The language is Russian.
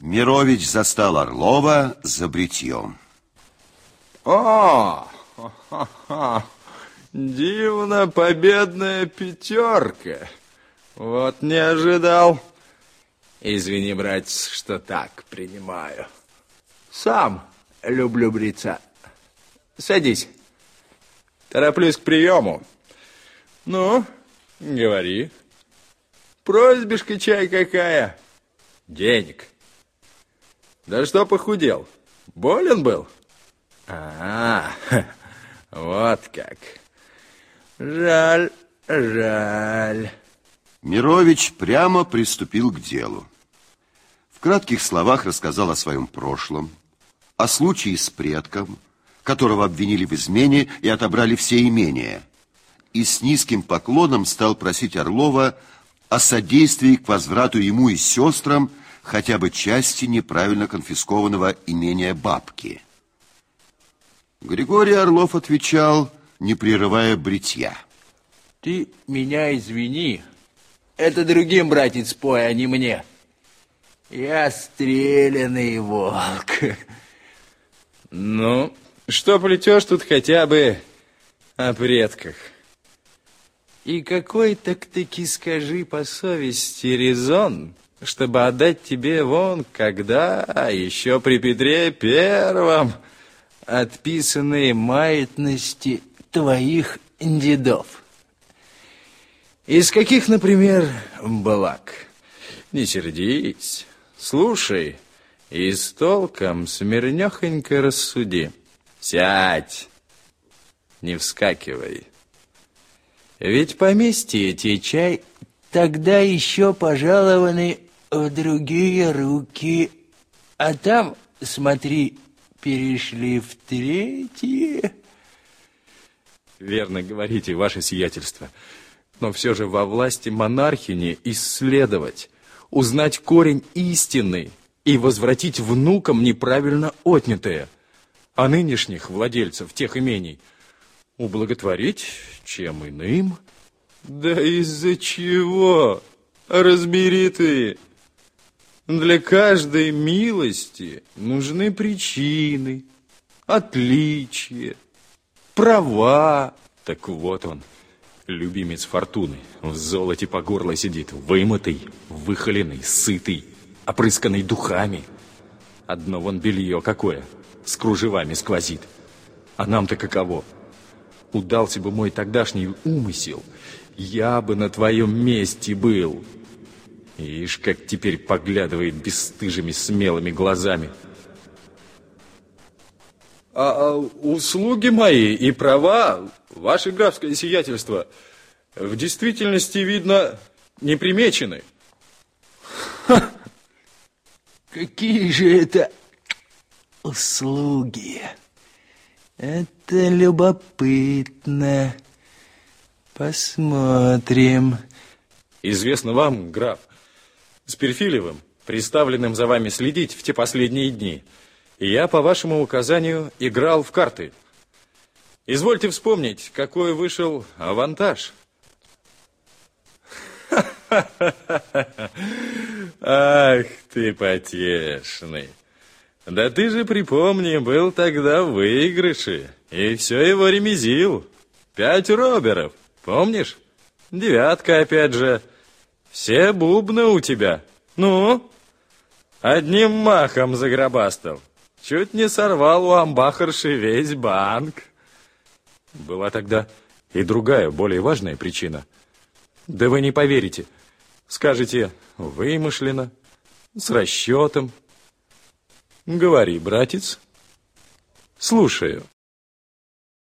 Мирович застал Орлова за бритьем. О, дивно победная пятерка. Вот не ожидал. Извини, братец, что так принимаю. Сам люблю бриться. Садись. Тороплюсь к приему. Ну, говори. Просьбишка чай какая? Денег. Да что похудел? Болен был? А, вот как. Жаль, жаль. Мирович прямо приступил к делу. В кратких словах рассказал о своем прошлом, о случае с предком, которого обвинили в измене и отобрали все имения, и с низким поклоном стал просить Орлова о содействии к возврату ему и сестрам хотя бы части неправильно конфискованного имения бабки. Григорий Орлов отвечал, не прерывая бритья. Ты меня извини, это другим, братец, пой, а не мне. Я стрелянный волк. Ну, что плетешь тут хотя бы о предках? И какой так-таки, скажи по совести, резон, чтобы отдать тебе вон, когда еще при Петре Первом отписанные маятности твоих дедов? Из каких, например, балак? Не сердись, слушай и с толком смирнёхонько рассуди. Сядь, не вскакивай. Ведь поместье эти чай тогда еще пожалованы в другие руки, а там, смотри, перешли в третьи. Верно говорите, ваше сиятельство но все же во власти монархини исследовать, узнать корень истины и возвратить внукам неправильно отнятое, а нынешних владельцев тех имений ублаготворить чем иным. Да из-за чего? Разбери ты. Для каждой милости нужны причины, отличия, права. Так вот он, Любимец фортуны в золоте по горло сидит, вымытый, выхоленный, сытый, опрысканный духами. Одно вон белье какое, с кружевами сквозит. А нам-то каково? Удался бы мой тогдашний умысел, я бы на твоем месте был. Ишь, как теперь поглядывает бесстыжими смелыми глазами. А, а услуги мои и права Ваше графское сиятельство в действительности, видно, не примечены. Ха! Какие же это услуги? Это любопытно. Посмотрим. Известно вам, граф, с Перфилевым, приставленным за вами следить в те последние дни, я, по вашему указанию, играл в карты – Извольте вспомнить, какой вышел авантаж. Ах ты потешный. Да ты же припомни, был тогда в выигрыше, и все его ремезил. Пять роберов, помнишь? Девятка опять же. Все бубны у тебя. Ну, одним махом загробастал. Чуть не сорвал у амбахарши весь банк. Была тогда и другая, более важная причина. Да вы не поверите. Скажете, вымышленно, с расчетом. Говори, братец. Слушаю.